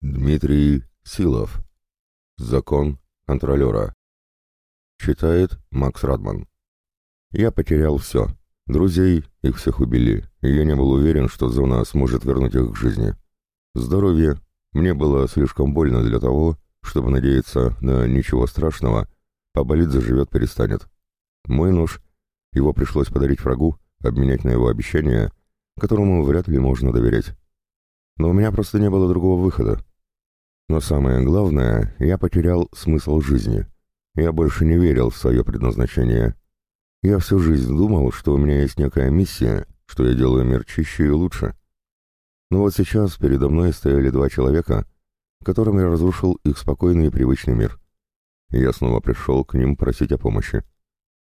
Дмитрий Силов. Закон контролера. Читает Макс Радман. Я потерял все. Друзей, их всех убили, и я не был уверен, что зона сможет вернуть их к жизни. Здоровье. Мне было слишком больно для того, чтобы надеяться на ничего страшного, поболит заживет перестанет. Мой нож. Его пришлось подарить врагу, обменять на его обещание, которому вряд ли можно доверять. Но у меня просто не было другого выхода. Но самое главное, я потерял смысл жизни. Я больше не верил в свое предназначение. Я всю жизнь думал, что у меня есть некая миссия, что я делаю мир чище и лучше. Но вот сейчас передо мной стояли два человека, которым я разрушил их спокойный и привычный мир. И я снова пришел к ним просить о помощи.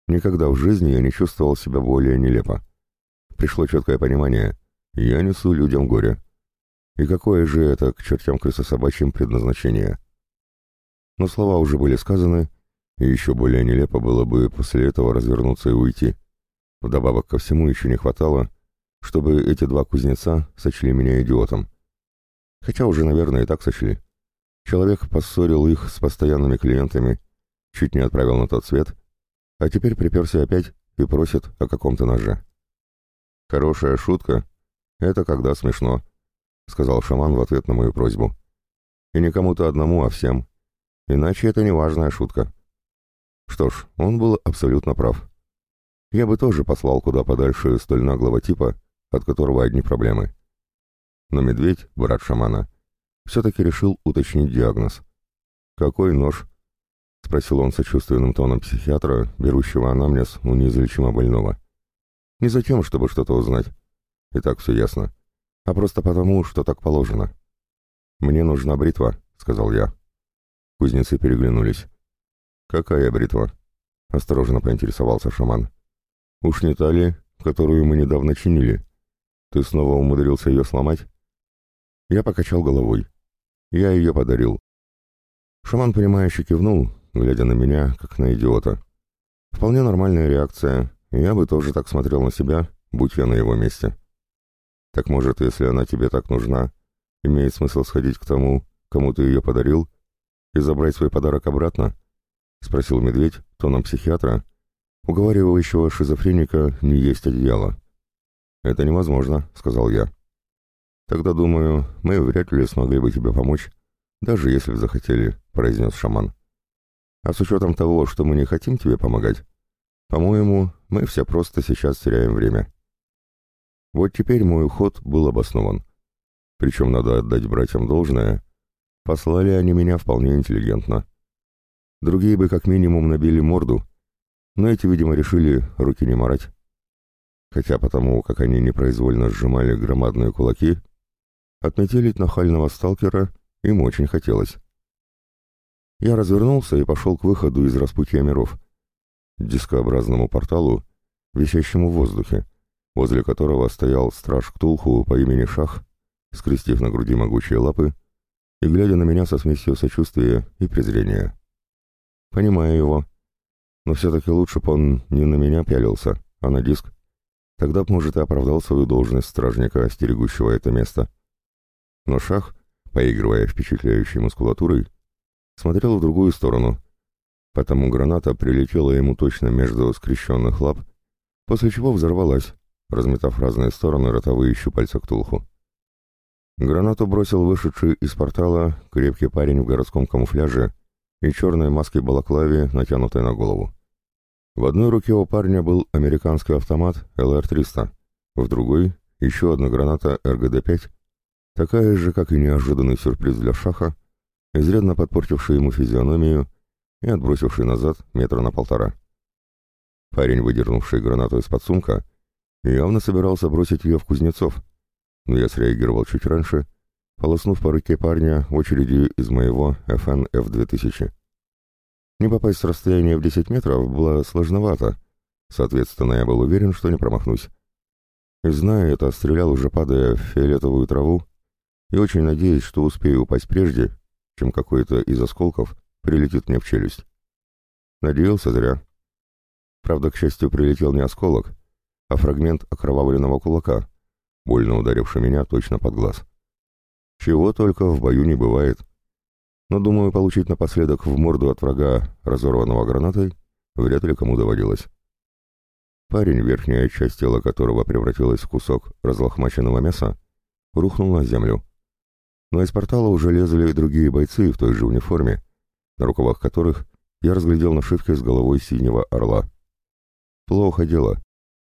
Никогда в жизни я не чувствовал себя более нелепо. Пришло четкое понимание. Я несу людям горе. И какое же это к чертям крысособачьим предназначение? Но слова уже были сказаны, и еще более нелепо было бы после этого развернуться и уйти. Вдобавок ко всему еще не хватало, чтобы эти два кузнеца сочли меня идиотом. Хотя уже, наверное, и так сочли. Человек поссорил их с постоянными клиентами, чуть не отправил на тот свет, а теперь приперся опять и просит о каком-то ноже. Хорошая шутка — это когда смешно, — сказал шаман в ответ на мою просьбу. «И не кому-то одному, а всем. Иначе это не важная шутка». Что ж, он был абсолютно прав. Я бы тоже послал куда подальше столь наглого типа, от которого одни проблемы. Но медведь, брат шамана, все-таки решил уточнить диагноз. «Какой нож?» — спросил он сочувственным тоном психиатра, берущего анамнез у неизлечимо больного. «Не за тем, чтобы что-то узнать. И так все ясно а просто потому, что так положено. «Мне нужна бритва», — сказал я. Кузнецы переглянулись. «Какая бритва?» — осторожно поинтересовался шаман. «Уж не та ли, которую мы недавно чинили? Ты снова умудрился ее сломать?» Я покачал головой. Я ее подарил. Шаман, понимающе кивнул, глядя на меня, как на идиота. Вполне нормальная реакция, я бы тоже так смотрел на себя, будь я на его месте. Так может, если она тебе так нужна, имеет смысл сходить к тому, кому ты ее подарил, и забрать свой подарок обратно? — спросил медведь тоном психиатра, уговаривающего шизофреника не есть одеяло. «Это невозможно», — сказал я. «Тогда, думаю, мы вряд ли смогли бы тебе помочь, даже если бы захотели», — произнес шаман. «А с учетом того, что мы не хотим тебе помогать, по-моему, мы все просто сейчас теряем время». Вот теперь мой уход был обоснован. Причем надо отдать братьям должное. Послали они меня вполне интеллигентно. Другие бы как минимум набили морду, но эти, видимо, решили руки не марать. Хотя потому, как они непроизвольно сжимали громадные кулаки, отметелить нахального сталкера им очень хотелось. Я развернулся и пошел к выходу из распутья миров, дискообразному порталу, висящему в воздухе возле которого стоял страж Ктулху по имени Шах, скрестив на груди могучие лапы и глядя на меня со смесью сочувствия и презрения. Понимаю его, но все-таки лучше бы он не на меня пялился, а на диск. Тогда б, может, и оправдал свою должность стражника, остерегущего это место. Но Шах, поигрывая впечатляющей мускулатурой, смотрел в другую сторону, потому граната прилетела ему точно между скрещенных лап, после чего взорвалась, разметав разные стороны ротовые щупальца Ктулху. Гранату бросил вышедший из портала крепкий парень в городском камуфляже и черной маске балаклаве, натянутой на голову. В одной руке у парня был американский автомат ЛР-300, в другой — еще одна граната РГД-5, такая же, как и неожиданный сюрприз для Шаха, изрядно подпортивший ему физиономию и отбросивший назад метра на полтора. Парень, выдернувший гранату из-под сумка, Явно собирался бросить ее в Кузнецов, но я среагировал чуть раньше, полоснув по руке парня очередью из моего FN F2000. Не попасть с расстояния в 10 метров было сложновато, соответственно, я был уверен, что не промахнусь. И зная это, стрелял уже падая в фиолетовую траву, и очень надеясь, что успею упасть прежде, чем какой-то из осколков прилетит мне в челюсть. Надеялся зря. Правда, к счастью, прилетел не осколок, а фрагмент окровавленного кулака, больно ударивший меня точно под глаз. Чего только в бою не бывает. Но, думаю, получить напоследок в морду от врага, разорванного гранатой, вряд ли кому доводилось. Парень, верхняя часть тела которого превратилась в кусок разлохмаченного мяса, рухнул на землю. Но из портала уже лезли другие бойцы в той же униформе, на рукавах которых я разглядел нашивки с головой синего орла. Плохо дело.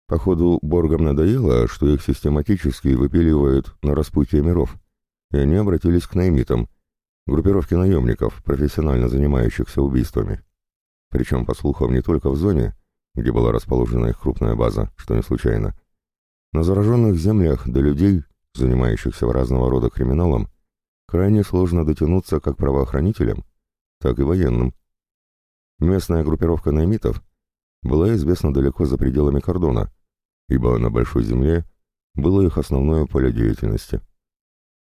Походу, Боргам надоело, что их систематически выпиливают на распутье миров, и они обратились к наймитам, группировке наемников, профессионально занимающихся убийствами. Причем, по слухам, не только в зоне, где была расположена их крупная база, что не случайно. На зараженных землях до людей, занимающихся разного рода криминалом, крайне сложно дотянуться как правоохранителям, так и военным. Местная группировка наймитов была известна далеко за пределами кордона, ибо на Большой Земле было их основное поле деятельности.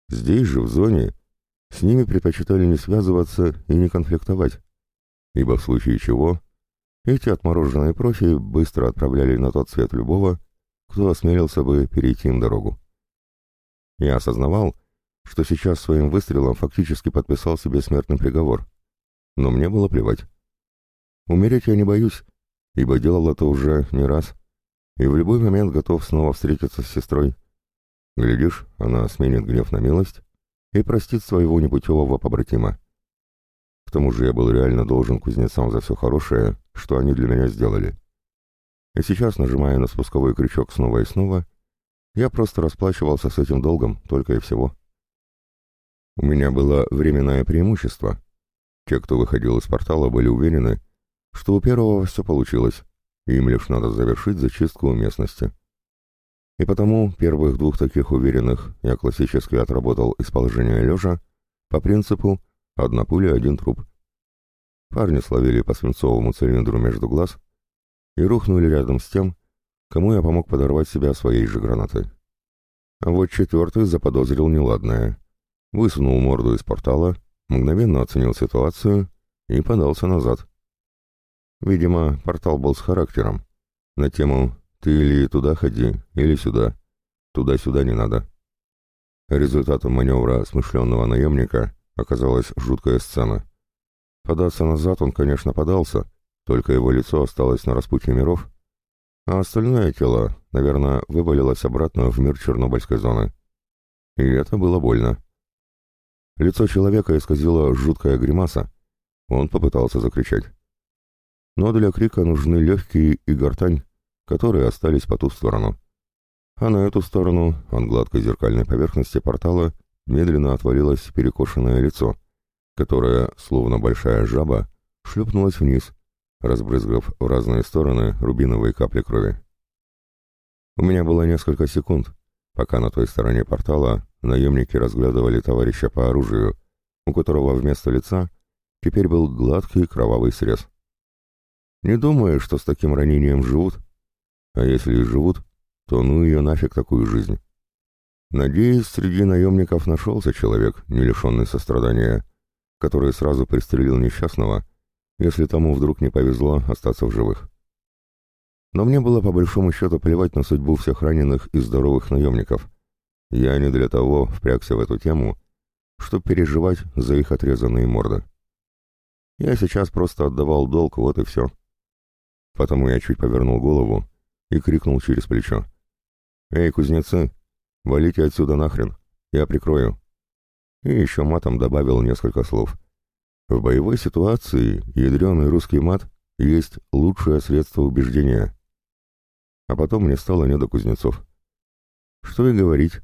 Здесь же, в зоне, с ними предпочитали не связываться и не конфликтовать, ибо в случае чего эти отмороженные профи быстро отправляли на тот свет любого, кто осмелился бы перейти им дорогу. Я осознавал, что сейчас своим выстрелом фактически подписал себе смертный приговор, но мне было плевать. Умереть я не боюсь, ибо делал это уже не раз, и в любой момент готов снова встретиться с сестрой. Глядишь, она сменит гнев на милость и простит своего непутевого побратима. К тому же я был реально должен кузнецам за все хорошее, что они для меня сделали. И сейчас, нажимая на спусковой крючок снова и снова, я просто расплачивался с этим долгом, только и всего. У меня было временное преимущество. Те, кто выходил из портала, были уверены, что у первого все получилось, им лишь надо завершить зачистку местности. И потому первых двух таких уверенных я классически отработал из положения лежа по принципу «одна пуля, один труп». Парни словили по свинцовому цилиндру между глаз и рухнули рядом с тем, кому я помог подорвать себя своей же гранатой. А вот четвертый заподозрил неладное. Высунул морду из портала, мгновенно оценил ситуацию и подался назад. Видимо, портал был с характером. На тему «ты или туда ходи, или сюда. Туда-сюда не надо». Результатом маневра смышленного наемника оказалась жуткая сцена. Податься назад он, конечно, подался, только его лицо осталось на распутье миров, а остальное тело, наверное, вывалилось обратно в мир Чернобыльской зоны. И это было больно. Лицо человека исказило жуткая гримаса. Он попытался закричать. Но для крика нужны легкие и гортань, которые остались по ту сторону. А на эту сторону, от гладкой зеркальной поверхности портала, медленно отвалилось перекошенное лицо, которое, словно большая жаба, шлепнулось вниз, разбрызгав в разные стороны рубиновые капли крови. У меня было несколько секунд, пока на той стороне портала наемники разглядывали товарища по оружию, у которого вместо лица теперь был гладкий кровавый срез. Не думаю, что с таким ранением живут, а если и живут, то ну ее нафиг такую жизнь. Надеюсь, среди наемников нашелся человек, не лишенный сострадания, который сразу пристрелил несчастного, если тому вдруг не повезло остаться в живых. Но мне было по большому счету плевать на судьбу всех раненых и здоровых наемников. Я не для того впрягся в эту тему, чтобы переживать за их отрезанные морды. Я сейчас просто отдавал долг, вот и все. Потому я чуть повернул голову и крикнул через плечо. «Эй, кузнецы, валите отсюда нахрен, я прикрою». И еще матом добавил несколько слов. В боевой ситуации ядреный русский мат есть лучшее средство убеждения. А потом мне стало не до кузнецов. Что и говорить,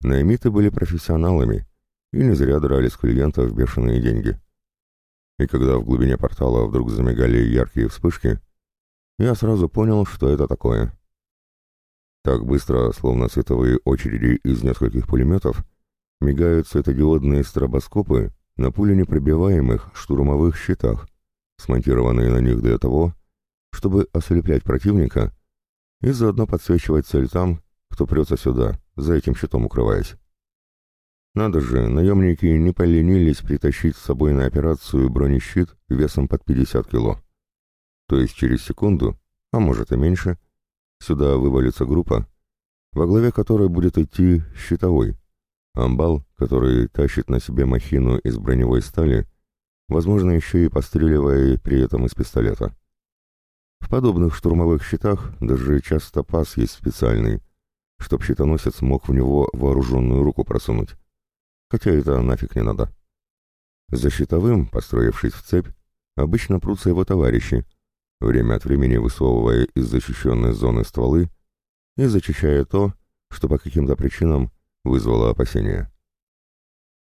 наймиты были профессионалами и не зря драли с клиентов бешеные деньги. И когда в глубине портала вдруг замигали яркие вспышки, я сразу понял, что это такое. Так быстро, словно световые очереди из нескольких пулеметов, мигают светодиодные стробоскопы на пуленепробиваемых штурмовых щитах, смонтированные на них для того, чтобы ослеплять противника и заодно подсвечивать цель там, кто прется сюда, за этим щитом укрываясь. Надо же, наемники не поленились притащить с собой на операцию бронещит весом под 50 кило. То есть через секунду, а может и меньше, сюда вывалится группа, во главе которой будет идти щитовой, Амбал, который тащит на себе махину из броневой стали, возможно, еще и постреливая при этом из пистолета. В подобных штурмовых щитах даже часто пас есть специальный, чтоб щитоносец мог в него вооруженную руку просунуть. Хотя это нафиг не надо. За щитовым, построившись в цепь, обычно прутся его товарищи, время от времени высовывая из защищенной зоны стволы и зачищая то, что по каким-то причинам вызвало опасения.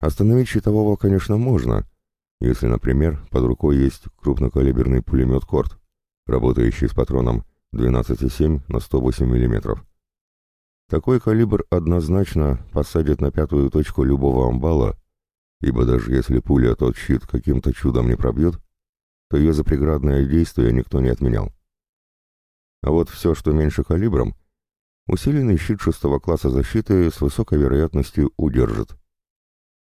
Остановить щитового, конечно, можно, если, например, под рукой есть крупнокалиберный пулемет «Корт», работающий с патроном 12,7 на 108 мм. Такой калибр однозначно посадит на пятую точку любого амбала, ибо даже если пуля тот щит каким-то чудом не пробьет, то ее запреградное действие никто не отменял. А вот все, что меньше калибром, усиленный щит шестого класса защиты с высокой вероятностью удержит.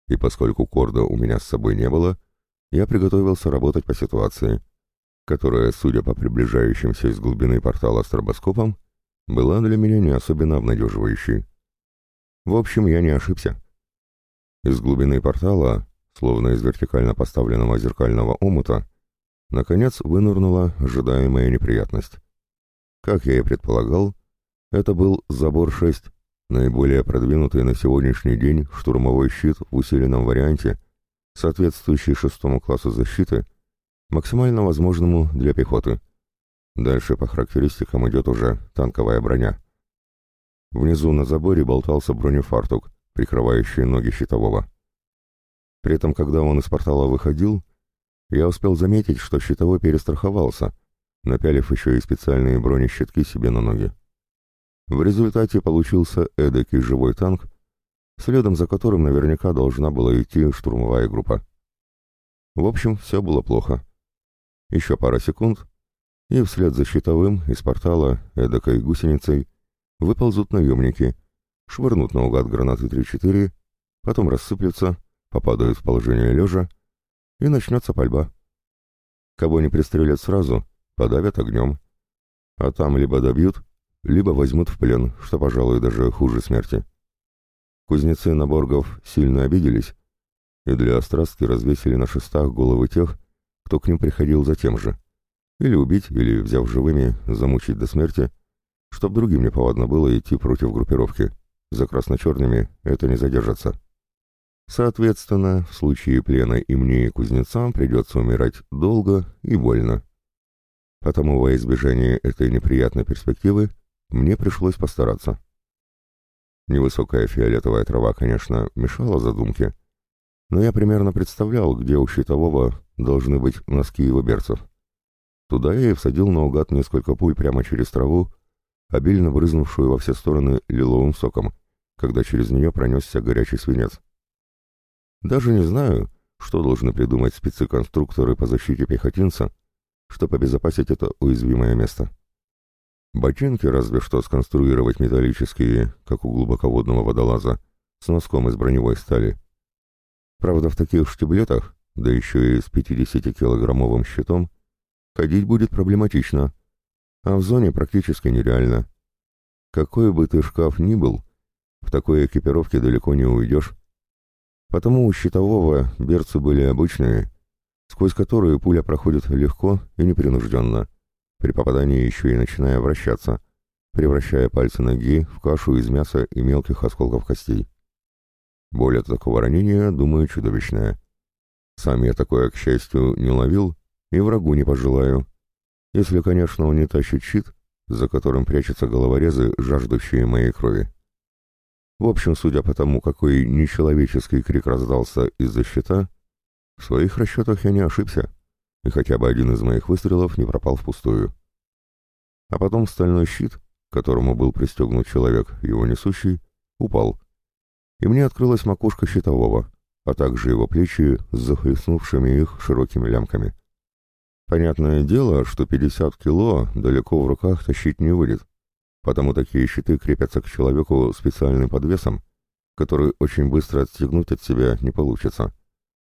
И поскольку корда у меня с собой не было, я приготовился работать по ситуации, которая, судя по приближающимся из глубины портала стробоскопам, была для меня не особенно обнадеживающей. В общем, я не ошибся. Из глубины портала, словно из вертикально поставленного зеркального омута, наконец вынырнула ожидаемая неприятность. Как я и предполагал, это был «Забор-6», наиболее продвинутый на сегодняшний день штурмовой щит в усиленном варианте, соответствующий шестому классу защиты, максимально возможному для пехоты — Дальше по характеристикам идет уже танковая броня. Внизу на заборе болтался бронефартук, прикрывающий ноги щитового. При этом, когда он из портала выходил, я успел заметить, что щитовой перестраховался, напялив еще и специальные бронещитки себе на ноги. В результате получился эдакий живой танк, следом за которым наверняка должна была идти штурмовая группа. В общем, все было плохо. Еще пара секунд, и вслед за щитовым из портала эдакой гусеницей выползут наемники, швырнут наугад гранаты 3-4, потом рассыплются, попадают в положение лежа, и начнется пальба. Кого не пристрелят сразу, подавят огнем. А там либо добьют, либо возьмут в плен, что, пожалуй, даже хуже смерти. Кузнецы Наборгов сильно обиделись, и для острастки развесили на шестах головы тех, кто к ним приходил за тем же. Или убить, или, взяв живыми, замучить до смерти, чтоб другим неповадно было идти против группировки. За красно-черными это не задержится. Соответственно, в случае плена и мне, и кузнецам придется умирать долго и больно. Потому во избежание этой неприятной перспективы мне пришлось постараться. Невысокая фиолетовая трава, конечно, мешала задумке, но я примерно представлял, где у щитового должны быть носки его берцев. Туда я и всадил наугад несколько пуль прямо через траву, обильно брызнувшую во все стороны лиловым соком, когда через нее пронесся горячий свинец. Даже не знаю, что должны придумать спецы-конструкторы по защите пехотинца, чтобы обезопасить это уязвимое место. Ботинки разве что сконструировать металлические, как у глубоководного водолаза, с носком из броневой стали. Правда, в таких штиблетах, да еще и с 50-килограммовым щитом, Ходить будет проблематично, а в зоне практически нереально. Какой бы ты шкаф ни был, в такой экипировке далеко не уйдешь. Потому у щитового берцы были обычные, сквозь которые пуля проходит легко и непринужденно, при попадании еще и начиная вращаться, превращая пальцы ноги в кашу из мяса и мелких осколков костей. Боль от такого ранения, думаю, чудовищная. Сам я такое, к счастью, не ловил, и врагу не пожелаю. Если, конечно, он не тащит щит, за которым прячутся головорезы, жаждущие моей крови. В общем, судя по тому, какой нечеловеческий крик раздался из-за щита, в своих расчетах я не ошибся, и хотя бы один из моих выстрелов не пропал впустую. А потом стальной щит, которому был пристегнут человек, его несущий, упал, и мне открылась макушка щитового, а также его плечи с захлестнувшими их широкими лямками. Понятное дело, что 50 кило далеко в руках тащить не выйдет, потому такие щиты крепятся к человеку специальным подвесом, который очень быстро отстегнуть от себя не получится,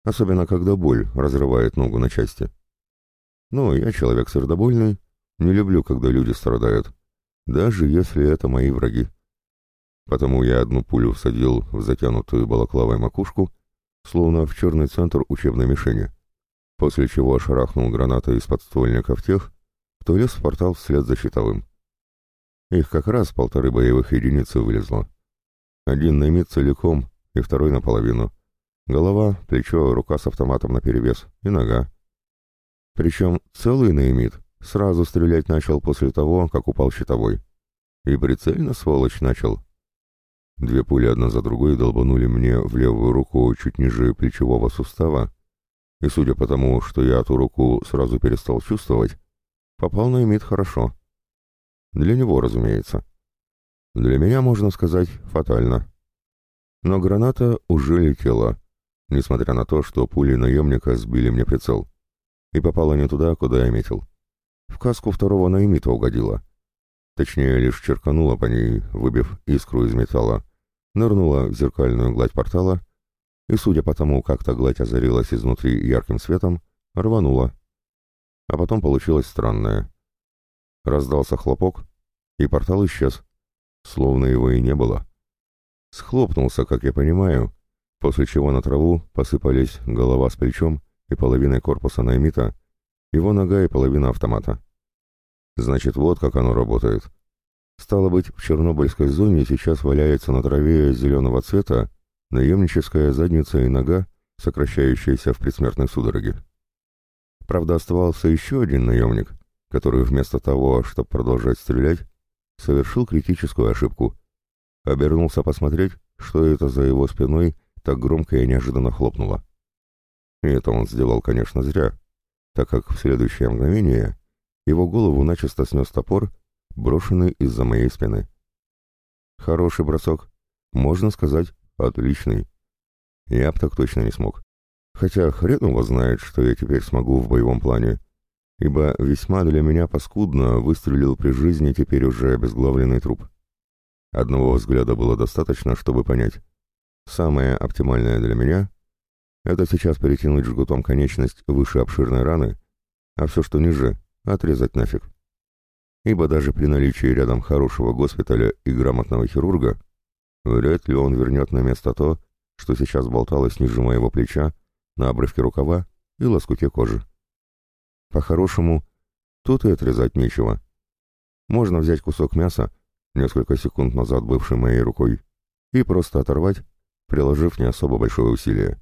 особенно когда боль разрывает ногу на части. Но я человек сердобольный, не люблю, когда люди страдают, даже если это мои враги. Потому я одну пулю всадил в затянутую балаклавой макушку, словно в черный центр учебной мишени, после чего шарахнул гранатой из подствольников тех, кто лез в портал вслед за щитовым. Их как раз полторы боевых единицы вылезло. Один наймит целиком и второй наполовину. Голова, плечо, рука с автоматом наперевес и нога. Причем целый наимит сразу стрелять начал после того, как упал щитовой. И прицельно, сволочь, начал. Две пули одна за другой долбанули мне в левую руку чуть ниже плечевого сустава, и судя по тому, что я эту руку сразу перестал чувствовать, попал на имит хорошо. Для него, разумеется. Для меня, можно сказать, фатально. Но граната уже летела, несмотря на то, что пули наемника сбили мне прицел. И попала не туда, куда я метил. В каску второго наимита угодила. Точнее, лишь черканула по ней, выбив искру из металла, нырнула в зеркальную гладь портала и, судя по тому, как та гладь озарилась изнутри ярким светом, рванула. А потом получилось странное. Раздался хлопок, и портал исчез, словно его и не было. Схлопнулся, как я понимаю, после чего на траву посыпались голова с плечом и половиной корпуса наймита, его нога и половина автомата. Значит, вот как оно работает. Стало быть, в Чернобыльской зоне сейчас валяется на траве зеленого цвета наемническая задница и нога, сокращающаяся в предсмертной судороге. Правда, оставался еще один наемник, который вместо того, чтобы продолжать стрелять, совершил критическую ошибку. Обернулся посмотреть, что это за его спиной так громко и неожиданно хлопнуло. И это он сделал, конечно, зря, так как в следующее мгновение его голову начисто снес топор, брошенный из-за моей спины. Хороший бросок. Можно сказать, отличный. Я б так точно не смог. Хотя хрен его знает, что я теперь смогу в боевом плане, ибо весьма для меня паскудно выстрелил при жизни теперь уже обезглавленный труп. Одного взгляда было достаточно, чтобы понять. Самое оптимальное для меня — это сейчас перетянуть жгутом конечность выше обширной раны, а все, что ниже, отрезать нафиг. Ибо даже при наличии рядом хорошего госпиталя и грамотного хирурга, вряд ли он вернет на место то, что сейчас болталось ниже моего плеча, на обрывке рукава и лоскуте кожи. По-хорошему, тут и отрезать нечего. Можно взять кусок мяса, несколько секунд назад бывший моей рукой, и просто оторвать, приложив не особо большое усилие.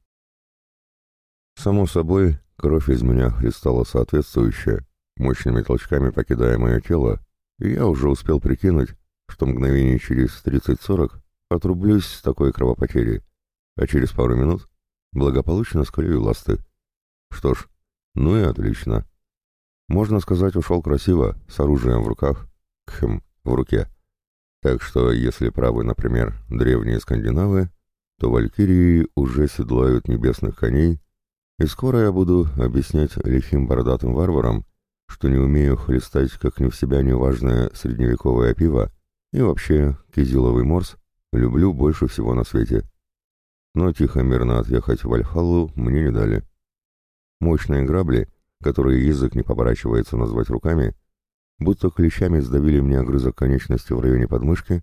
Само собой, кровь из меня хлестала соответствующая, мощными толчками покидая мое тело, и я уже успел прикинуть, что мгновение через 30-40 отрублюсь с такой кровопотерей, а через пару минут благополучно склею ласты. Что ж, ну и отлично. Можно сказать, ушел красиво, с оружием в руках, кхм, в руке. Так что, если правы, например, древние скандинавы, то валькирии уже седлают небесных коней, и скоро я буду объяснять лихим бородатым варварам, что не умею хлестать как ни в себя неважное средневековое пиво, и вообще кизиловый морс люблю больше всего на свете. Но тихо-мирно отъехать в Альхалу мне не дали. Мощные грабли, которые язык не поворачивается назвать руками, будто клещами сдавили мне огрызок конечности в районе подмышки,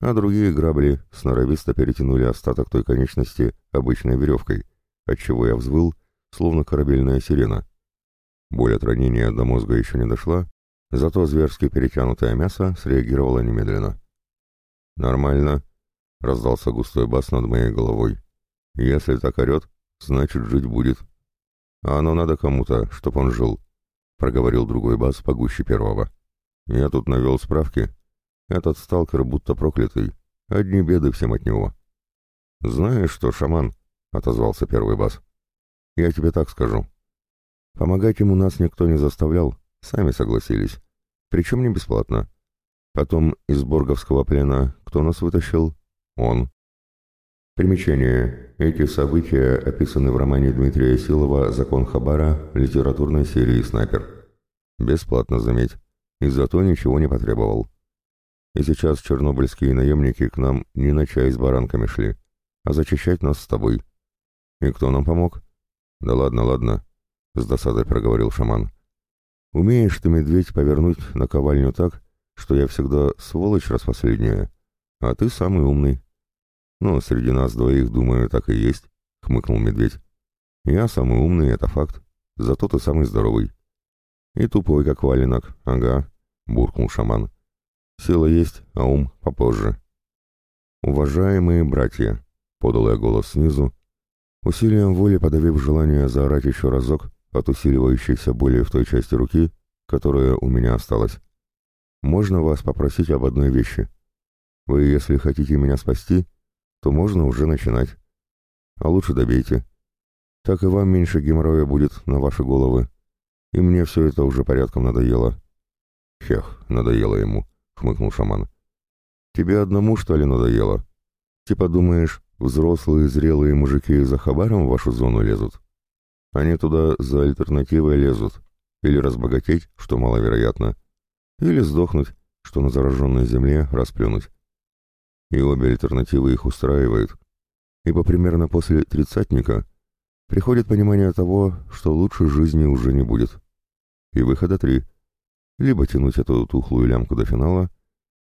а другие грабли сноровисто перетянули остаток той конечности обычной веревкой, отчего я взвыл, словно корабельная сирена. Боль от ранения до мозга еще не дошла, зато зверски перетянутое мясо среагировало немедленно. «Нормально», — раздался густой бас над моей головой. «Если так орет, значит, жить будет». «А оно надо кому-то, чтоб он жил», — проговорил другой бас погуще первого. «Я тут навел справки. Этот сталкер будто проклятый. Одни беды всем от него». «Знаешь что, шаман?» — отозвался первый бас. «Я тебе так скажу. Помогать ему нас никто не заставлял, сами согласились. Причем не бесплатно. Потом из Борговского плена кто нас вытащил? Он. Примечание. Эти события описаны в романе Дмитрия Силова «Закон Хабара» литературной серии «Снайпер». Бесплатно, заметь. И зато ничего не потребовал. И сейчас чернобыльские наемники к нам не на чай с баранками шли, а зачищать нас с тобой. И кто нам помог? Да ладно, ладно. — с досадой проговорил шаман. «Умеешь ты, медведь, повернуть наковальню так, что я всегда сволочь распоследняя. а ты самый умный». «Ну, среди нас двоих, думаю, так и есть», — хмыкнул медведь. «Я самый умный, это факт. Зато ты самый здоровый». «И тупой, как валенок, ага», — буркнул шаман. «Сила есть, а ум попозже». «Уважаемые братья», — подал я голос снизу, усилием воли подавив желание заорать еще разок от усиливающейся боли в той части руки, которая у меня осталась. «Можно вас попросить об одной вещи? Вы, если хотите меня спасти, то можно уже начинать. А лучше добейте. Так и вам меньше геморроя будет на ваши головы. И мне все это уже порядком надоело». «Хех, надоело ему», — хмыкнул шаман. «Тебе одному, что ли, надоело? Типа думаешь, взрослые зрелые мужики за хабаром в вашу зону лезут? Они туда за альтернативой лезут. Или разбогатеть, что маловероятно. Или сдохнуть, что на зараженной земле расплюнуть. И обе альтернативы их устраивают. Ибо примерно после тридцатника приходит понимание того, что лучше жизни уже не будет. И выхода три. Либо тянуть эту тухлую лямку до финала,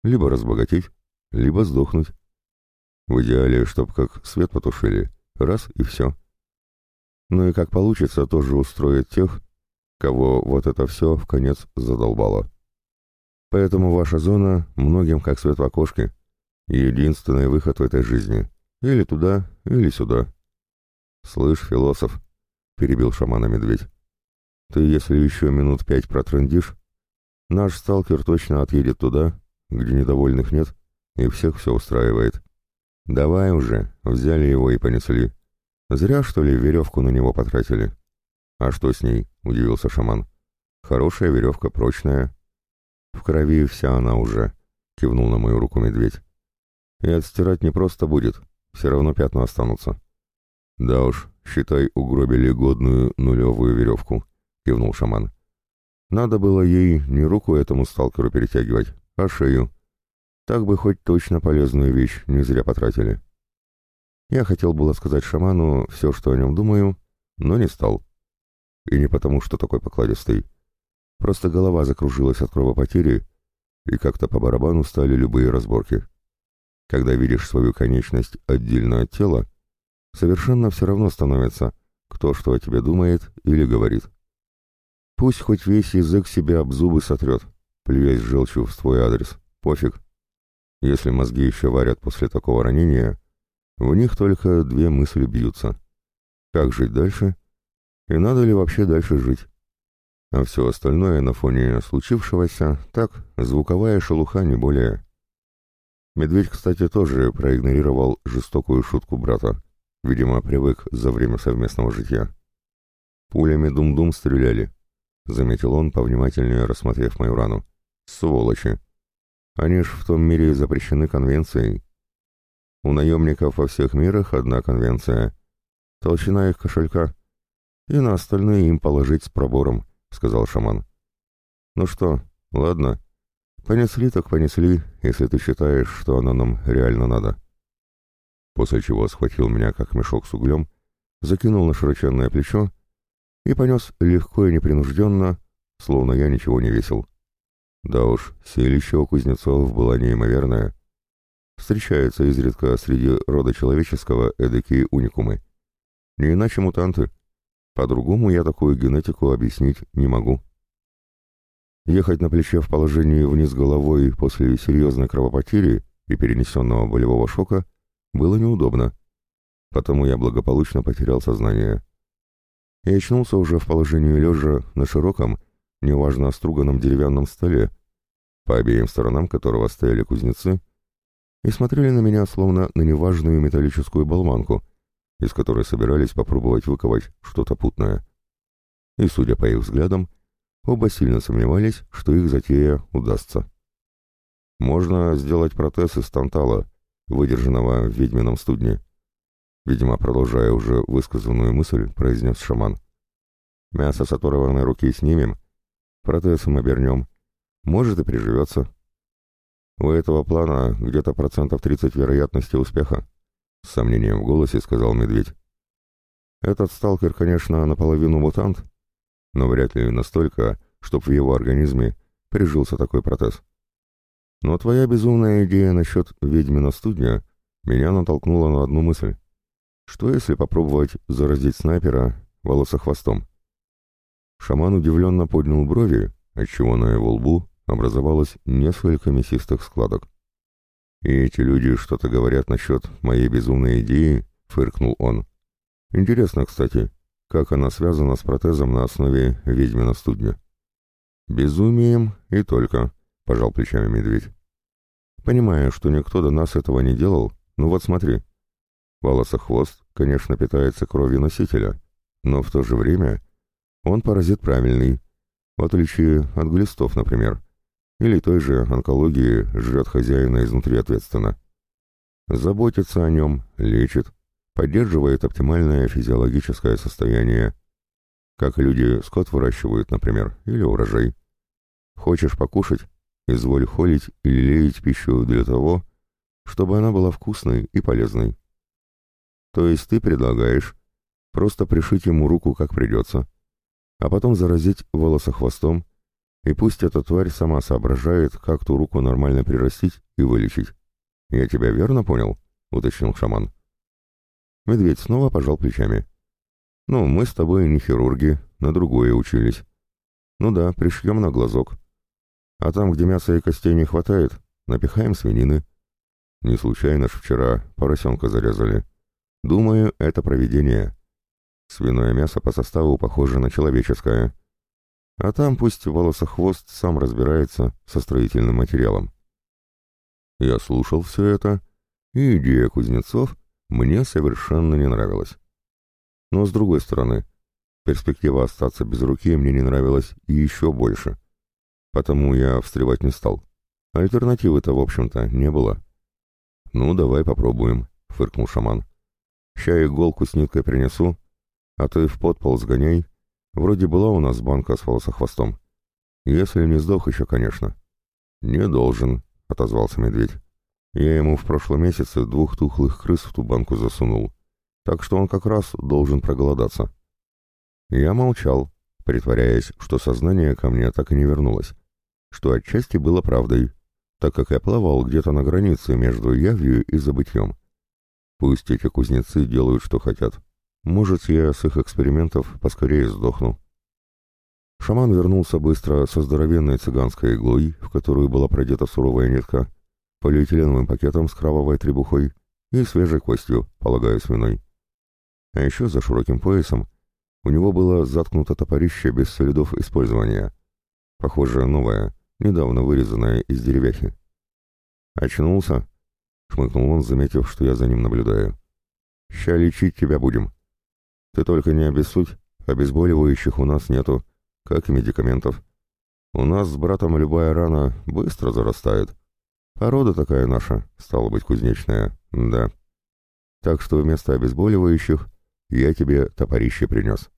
либо разбогатеть, либо сдохнуть. В идеале, чтоб как свет потушили, раз и все. Ну и как получится, тоже устроить тех, кого вот это все в конец задолбало. Поэтому ваша зона многим как свет в окошке. Единственный выход в этой жизни. Или туда, или сюда. «Слышь, философ», — перебил шамана медведь, — «ты если еще минут пять протрындишь, наш сталкер точно отъедет туда, где недовольных нет, и всех все устраивает. Давай уже, взяли его и понесли. Зря, что ли, веревку на него потратили». «А что с ней?» — удивился шаман. «Хорошая веревка, прочная». «В крови вся она уже», — кивнул на мою руку медведь. «И отстирать не просто будет, все равно пятна останутся». «Да уж, считай, угробили годную нулевую веревку», — кивнул шаман. «Надо было ей не руку этому сталкеру перетягивать, а шею. Так бы хоть точно полезную вещь не зря потратили». Я хотел было сказать шаману все, что о нем думаю, но не стал. И не потому, что такой покладистый. Просто голова закружилась от кровопотери, и как-то по барабану стали любые разборки. Когда видишь свою конечность отдельно от тела, совершенно все равно становится, кто что о тебе думает или говорит. Пусть хоть весь язык себя об зубы сотрет, плюясь желчью в свой адрес, пофиг. Если мозги еще варят после такого ранения, в них только две мысли бьются. Как жить дальше? И надо ли вообще дальше жить? А все остальное на фоне случившегося, так, звуковая шелуха, не более. Медведь, кстати, тоже проигнорировал жестокую шутку брата. Видимо, привык за время совместного житья. «Пулями дум-дум стреляли», — заметил он, повнимательнее рассмотрев мою рану. «Сволочи! Они ж в том мире запрещены конвенцией. У наемников во всех мирах одна конвенция. Толщина их кошелька. И на остальные им положить с пробором», — сказал шаман. «Ну что, ладно. Понесли так понесли, если ты считаешь, что оно нам реально надо» после чего схватил меня как мешок с углем, закинул на широченное плечо и понес легко и непринужденно, словно я ничего не весил. Да уж, селище у кузнецов было неимоверное. Встречаются изредка среди рода человеческого эдакие уникумы. Не иначе мутанты. По-другому я такую генетику объяснить не могу. Ехать на плече в положении вниз головой после серьезной кровопотери и перенесенного болевого шока было неудобно, потому я благополучно потерял сознание. И очнулся уже в положении лежа на широком, неважно оструганном деревянном столе, по обеим сторонам которого стояли кузнецы, и смотрели на меня словно на неважную металлическую болванку, из которой собирались попробовать выковать что-то путное. И, судя по их взглядам, оба сильно сомневались, что их затея удастся. Можно сделать протез из тантала, выдержанного в ведьмином студне. Видимо, продолжая уже высказанную мысль, произнес шаман. Мясо с оторванной руки снимем, протезом обернем. Может и приживется. У этого плана где-то процентов 30 вероятности успеха, с сомнением в голосе сказал медведь. Этот сталкер, конечно, наполовину мутант, но вряд ли настолько, чтобы в его организме прижился такой протез. Но твоя безумная идея насчет ведьмина студня меня натолкнула на одну мысль. Что если попробовать заразить снайпера волосохвостом? Шаман удивленно поднял брови, отчего на его лбу образовалось несколько мясистых складок. «И эти люди что-то говорят насчет моей безумной идеи?» — фыркнул он. «Интересно, кстати, как она связана с протезом на основе ведьмина студня?» «Безумием и только», — пожал плечами медведь. «Понимаю, что никто до нас этого не делал, но вот смотри. Волосохвост, конечно, питается кровью носителя, но в то же время он паразит правильный, в отличие от глистов, например, или той же онкологии жрет хозяина изнутри ответственно. Заботится о нем, лечит, поддерживает оптимальное физиологическое состояние, как люди скот выращивают, например, или урожай. Хочешь покушать? Изволь холить или леять пищу для того, чтобы она была вкусной и полезной. То есть ты предлагаешь просто пришить ему руку как придется, а потом заразить волосохвостом, и пусть эта тварь сама соображает, как ту руку нормально прирастить и вылечить. «Я тебя верно понял?» — уточнил шаман. Медведь снова пожал плечами. «Ну, мы с тобой не хирурги, на другое учились. Ну да, пришьем на глазок. А там, где мяса и костей не хватает, напихаем свинины. Не случайно ж вчера поросенка зарезали. Думаю, это проведение. Свиное мясо по составу похоже на человеческое. А там пусть волосохвост сам разбирается со строительным материалом. Я слушал все это, и идея кузнецов мне совершенно не нравилась. Но с другой стороны, перспектива остаться без руки мне не нравилась еще больше. Потому я встревать не стал. Альтернативы-то, в общем-то, не было. «Ну, давай попробуем», — фыркнул шаман. «Ща иголку с ниткой принесу, а ты в подпол сгоняй. Вроде была у нас банка с волосохвостом. Если не сдох еще, конечно». «Не должен», — отозвался медведь. «Я ему в прошлом месяце двух тухлых крыс в ту банку засунул, так что он как раз должен проголодаться». Я молчал, притворяясь, что сознание ко мне так и не вернулось что отчасти было правдой, так как я плавал где-то на границе между явью и забытьем. Пусть эти кузнецы делают, что хотят. Может, я с их экспериментов поскорее сдохну. Шаман вернулся быстро со здоровенной цыганской иглой, в которую была продета суровая нитка, полиэтиленовым пакетом с кровавой требухой и свежей костью, полагаю, свиной. А еще за широким поясом у него было заткнуто топорище без следов использования. Похоже, новое, недавно вырезанная из деревяхи. «Очнулся?» — шмыкнул он, заметив, что я за ним наблюдаю. «Ща лечить тебя будем. Ты только не обессудь, обезболивающих у нас нету, как и медикаментов. У нас с братом любая рана быстро зарастает. Порода такая наша, стала быть, кузнечная, да. Так что вместо обезболивающих я тебе топорище принес».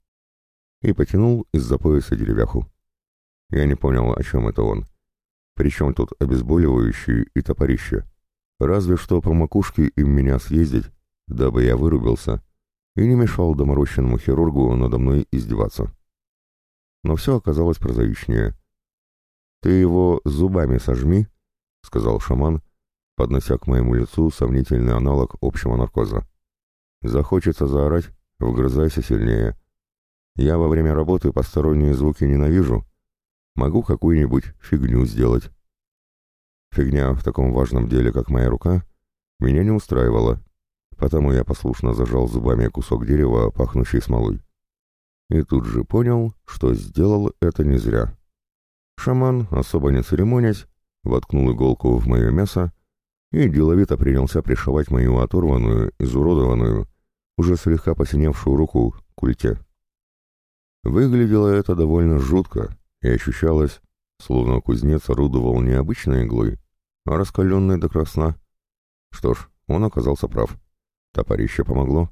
И потянул из-за пояса деревяху. Я не понял, о чем это он. Причем тут обезболивающие и топорище? Разве что по макушке им меня съездить, дабы я вырубился и не мешал доморощенному хирургу надо мной издеваться. Но все оказалось прозаичнее. «Ты его зубами сожми», — сказал шаман, поднося к моему лицу сомнительный аналог общего наркоза. «Захочется заорать, вгрызайся сильнее. Я во время работы посторонние звуки ненавижу, Могу какую-нибудь фигню сделать. Фигня в таком важном деле, как моя рука, меня не устраивала, потому я послушно зажал зубами кусок дерева, пахнущий смолой. И тут же понял, что сделал это не зря. Шаман, особо не церемонясь, воткнул иголку в мое мясо и деловито принялся пришивать мою оторванную, изуродованную, уже слегка посиневшую руку культе. Выглядело это довольно жутко, и ощущалось, словно кузнец орудовал не обычной иглой, а раскаленной до красна. Что ж, он оказался прав. Топорище помогло.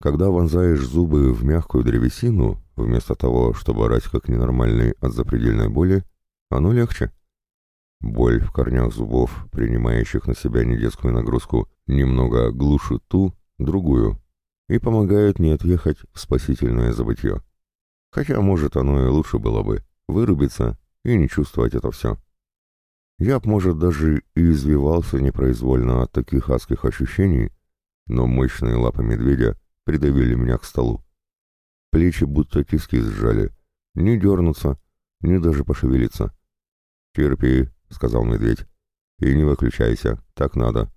Когда вонзаешь зубы в мягкую древесину, вместо того, чтобы орать как ненормальный от запредельной боли, оно легче. Боль в корнях зубов, принимающих на себя недетскую нагрузку, немного глушит ту, другую, и помогает не отъехать в спасительное забытье. Хотя, может, оно и лучше было бы вырубиться и не чувствовать это все. Я б, может, даже и извивался непроизвольно от таких адских ощущений, но мощные лапы медведя придавили меня к столу. Плечи будто тиски сжали. Не дернуться, ни даже пошевелиться. «Терпи», — сказал медведь, — «и не выключайся, так надо».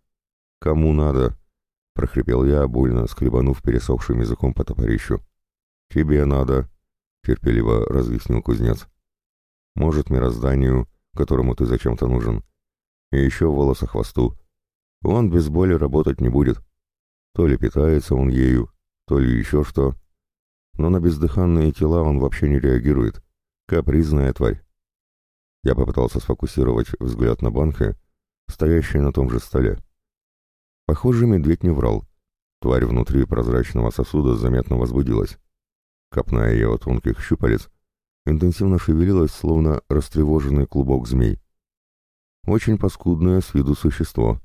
«Кому надо?» — прохрипел я, больно скребанув пересохшим языком по топорищу. «Тебе надо», — терпеливо разъяснил кузнец. «Может, мирозданию, которому ты зачем-то нужен. И еще волоса хвосту. Он без боли работать не будет. То ли питается он ею, то ли еще что. Но на бездыханные тела он вообще не реагирует. Капризная тварь. Я попытался сфокусировать взгляд на банке, стоящей на том же столе. Похоже, медведь не врал. Тварь внутри прозрачного сосуда заметно возбудилась. Копна ее тонких щупалец интенсивно шевелилась, словно растревоженный клубок змей. Очень паскудное с виду существо.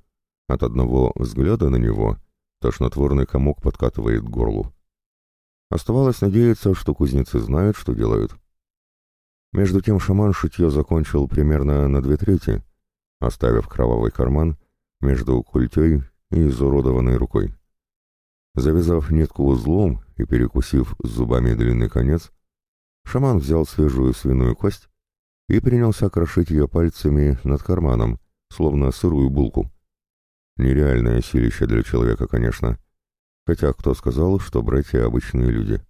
От одного взгляда на него тошнотворный комок подкатывает к горлу. Оставалось надеяться, что кузнецы знают, что делают. Между тем шаман шитье закончил примерно на две трети, оставив кровавый карман между культей и изуродованной рукой. Завязав нитку узлом и перекусив зубами длинный конец, Шаман взял свежую свиную кость и принялся крошить ее пальцами над карманом, словно сырую булку. Нереальное силище для человека, конечно. Хотя кто сказал, что братья обычные люди?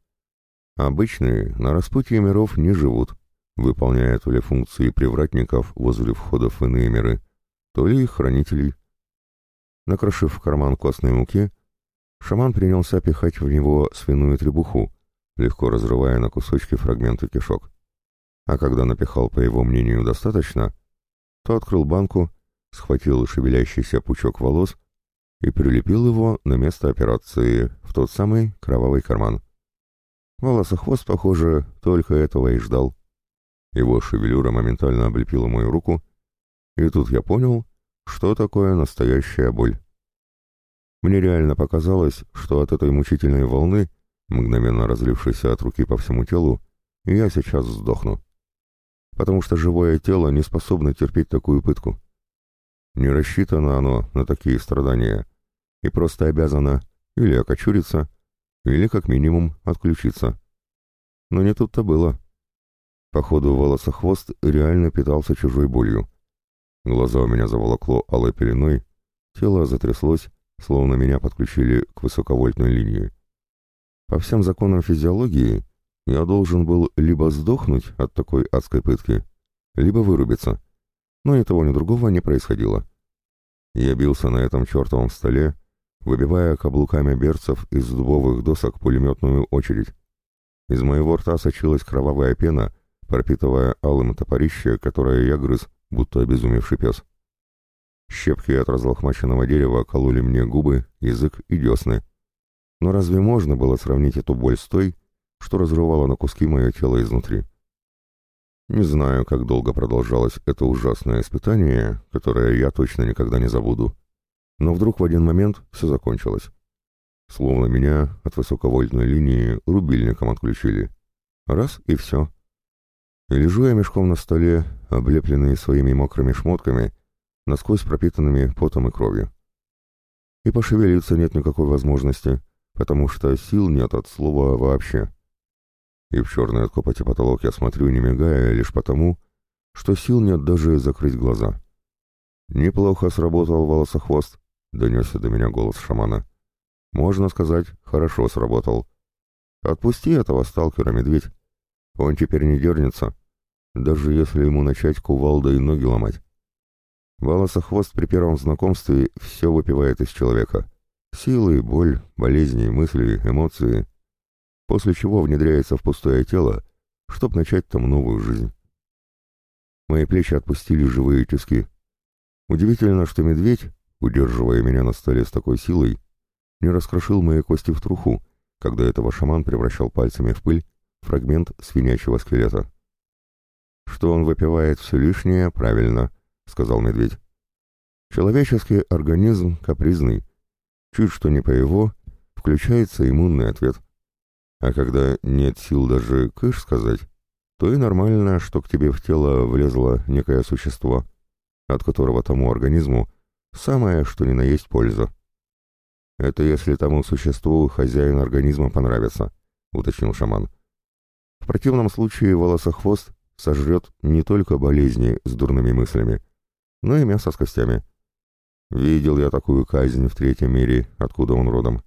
Обычные на распутье миров не живут, выполняя то ли функции привратников возле входов в иные миры, то ли их хранителей. Накрошив в карман костной муки, шаман принялся пихать в него свиную требуху, легко разрывая на кусочки фрагменты кишок. А когда напихал, по его мнению, достаточно, то открыл банку, схватил шевелящийся пучок волос и прилепил его на место операции, в тот самый кровавый карман. Волосохвост, похоже, только этого и ждал. Его шевелюра моментально облепила мою руку, и тут я понял, что такое настоящая боль. Мне реально показалось, что от этой мучительной волны мгновенно разлившийся от руки по всему телу, я сейчас сдохну. Потому что живое тело не способно терпеть такую пытку. Не рассчитано оно на такие страдания и просто обязано или окочуриться, или как минимум отключиться. Но не тут-то было. Походу, волосохвост реально питался чужой болью. Глаза у меня заволокло алой пеленой, тело затряслось, словно меня подключили к высоковольтной линии. По всем законам физиологии я должен был либо сдохнуть от такой адской пытки, либо вырубиться. Но ни того, ни другого не происходило. Я бился на этом чертовом столе, выбивая каблуками берцев из дубовых досок пулеметную очередь. Из моего рта сочилась кровавая пена, пропитывая алым топорище, которое я грыз, будто обезумевший пес. Щепки от разлохмаченного дерева кололи мне губы, язык и десны. Но разве можно было сравнить эту боль с той, что разрывало на куски мое тело изнутри? Не знаю, как долго продолжалось это ужасное испытание, которое я точно никогда не забуду. Но вдруг в один момент все закончилось. Словно меня от высоковольтной линии рубильником отключили. Раз и все. Лежу я мешком на столе, облепленный своими мокрыми шмотками, насквозь пропитанными потом и кровью. И пошевелиться нет никакой возможности — потому что сил нет от слова вообще. И в черный от копоти потолок я смотрю, не мигая, лишь потому, что сил нет даже закрыть глаза. «Неплохо сработал волосохвост», — донесся до меня голос шамана. «Можно сказать, хорошо сработал. Отпусти этого сталкера, медведь. Он теперь не дернется, даже если ему начать кувалдой ноги ломать. Волосохвост при первом знакомстве все выпивает из человека. Силы, боль, болезни, мысли, эмоции. После чего внедряется в пустое тело, чтобы начать там новую жизнь. Мои плечи отпустили живые тиски. Удивительно, что медведь, удерживая меня на столе с такой силой, не раскрошил мои кости в труху, когда этого шаман превращал пальцами в пыль фрагмент свинячьего скелета. «Что он выпивает все лишнее, правильно», — сказал медведь. «Человеческий организм капризный, Чуть что не по его, включается иммунный ответ. А когда нет сил даже «кыш» сказать, то и нормально, что к тебе в тело влезло некое существо. от которого тому организму самое, что ни на есть польза. «Это если тому существу хозяин организма понравится», — уточнил шаман. «В противном случае волосохвост сожрет не только болезни с дурными мыслями, но и мясо с костями. Видел я такую казнь в третьем мире, откуда он родом.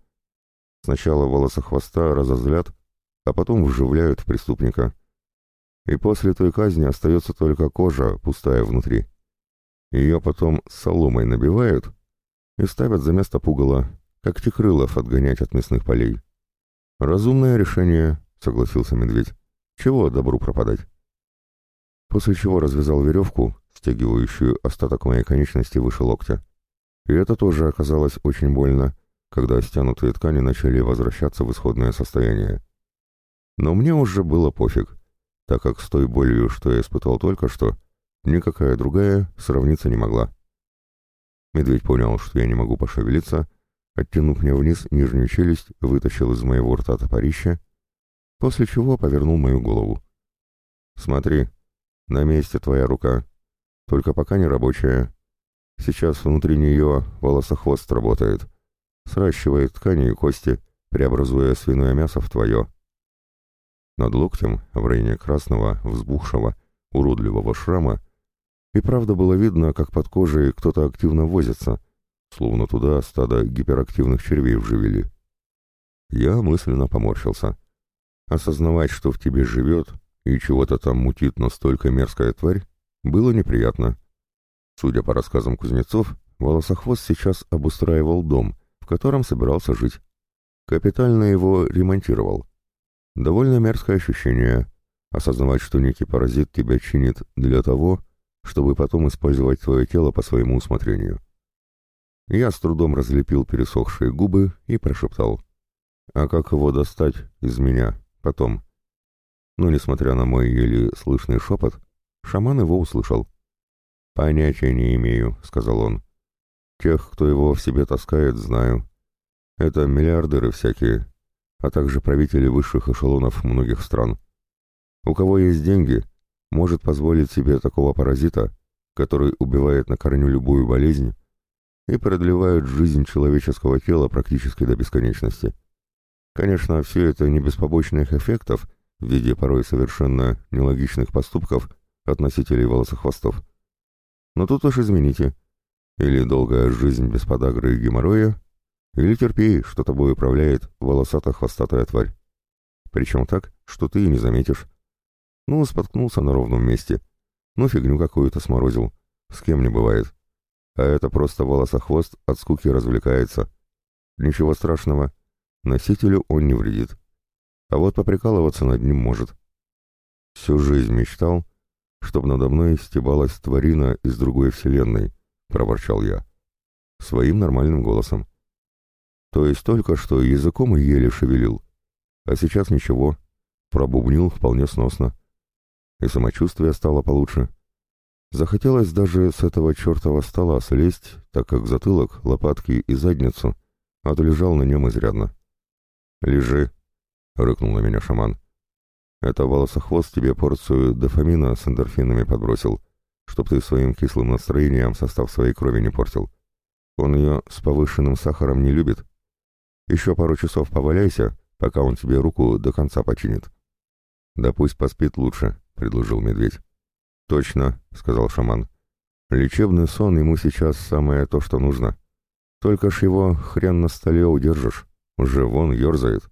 Сначала волосохвоста разозлят, а потом вживляют в преступника. И после той казни остается только кожа, пустая внутри. Ее потом соломой набивают и ставят за место пугала, как текрылов отгонять от мясных полей. «Разумное решение», — согласился медведь. «Чего добру пропадать?» После чего развязал веревку, стягивающую остаток моей конечности выше локтя. И это тоже оказалось очень больно, когда стянутые ткани начали возвращаться в исходное состояние. Но мне уже было пофиг, так как с той болью, что я испытал только что, никакая другая сравниться не могла. Медведь понял, что я не могу пошевелиться, оттянув мне вниз нижнюю челюсть, вытащил из моего рта топорище, после чего повернул мою голову. «Смотри, на месте твоя рука, только пока не рабочая. Сейчас внутри нее волосохвост работает, сращивает ткани и кости, преобразуя свиное мясо в твое». Над локтем, в районе красного, взбухшего, уродливого шрама, и правда было видно, как под кожей кто-то активно возится, словно туда стадо гиперактивных червей вживили. Я мысленно поморщился. Осознавать, что в тебе живет и чего-то там мутит настолько мерзкая тварь, было неприятно. Судя по рассказам кузнецов, Волосохвост сейчас обустраивал дом, в котором собирался жить. Капитально его ремонтировал. Довольно мерзкое ощущение — осознавать, что некий паразит тебя чинит для того, чтобы потом использовать твое тело по своему усмотрению. Я с трудом разлепил пересохшие губы и прошептал. «А как его достать из меня потом?» Но, несмотря на мой еле слышный шепот, шаман его услышал. «Понятия не имею», — сказал он. «Тех, кто его в себе таскает, знаю. Это миллиардеры всякие, а также правители высших эшелонов многих стран. У кого есть деньги, может позволить себе такого паразита, который убивает на корню любую болезнь, и продлевают жизнь человеческого тела практически до бесконечности. Конечно, все это не без побочных эффектов в виде порой совершенно нелогичных поступков от носителей волосохвостов. Но тут уж извините, или долгая жизнь без подагры и геморроя, или терпи, что тобой управляет волосато-хвостатая тварь. Причем так, что ты и не заметишь. Ну, споткнулся на ровном месте. Ну, фигню какую-то сморозил. С кем не бывает а это просто волосохвост от скуки развлекается. Ничего страшного, носителю он не вредит. А вот поприкалываться над ним может. Всю жизнь мечтал, чтобы надо мной стебалась тварина из другой вселенной, проворчал я. Своим нормальным голосом. То есть только что языком и еле шевелил. А сейчас ничего, пробубнил вполне сносно. И самочувствие стало получше. Захотелось даже с этого чертова стола слезть, так как затылок, лопатки и задницу отлежал на нем изрядно. «Лежи», — рыкнул на меня шаман. «Это волосохвост тебе порцию дофамина с эндорфинами подбросил, чтоб ты своим кислым настроением состав своей крови не портил. Он ее с повышенным сахаром не любит. Еще пару часов поваляйся, пока он тебе руку до конца починит». «Да пусть поспит лучше», — предложил медведь. «Точно», — сказал шаман. «Лечебный сон ему сейчас самое то, что нужно. Только ж его хрен на столе удержишь, уже вон ерзает».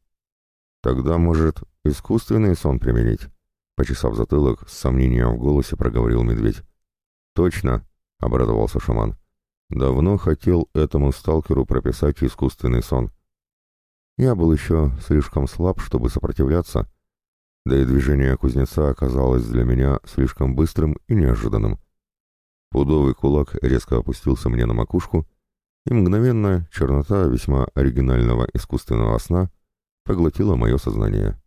«Тогда, может, искусственный сон применить?» Почесав затылок, с сомнением в голосе проговорил медведь. «Точно», — обрадовался шаман. «Давно хотел этому сталкеру прописать искусственный сон. Я был еще слишком слаб, чтобы сопротивляться, да и движение кузнеца оказалось для меня слишком быстрым и неожиданным. Пудовый кулак резко опустился мне на макушку, и мгновенно чернота весьма оригинального искусственного сна поглотила мое сознание.